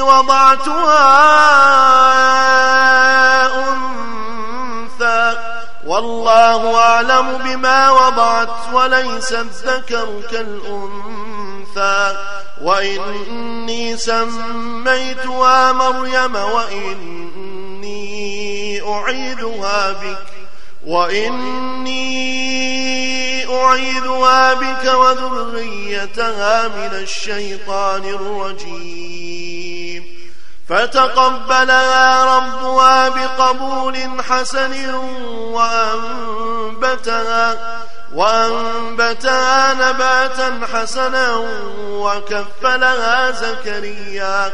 وضعتها أنثى. والله أعلم بما وضعت وليس الذكر كالأنثى. وإني سميتها مريم وإني أعيذها بك. وإني أعيذها بك وذريتها من الشيطان الرجيم. فتقبلها ربها بقبول حسن وأنبتها وأنبتها نباتا حسنا وكفلها زكريا.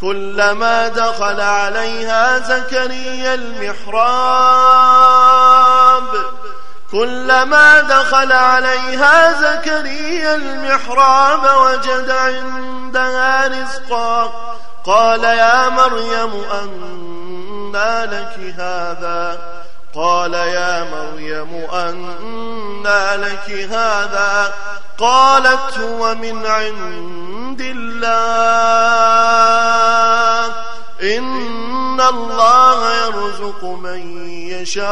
كلما دخل عليها زكريا المحراب كلما دخل عليها زكريا المحراب وجد عندها رزقا قال يا مريم أنى لك هذا؟ قال يا مريم أنى لك هذا؟ قالت هو من عند الله. إن الله يرزق من يشاء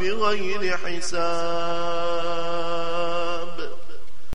بغير حساب.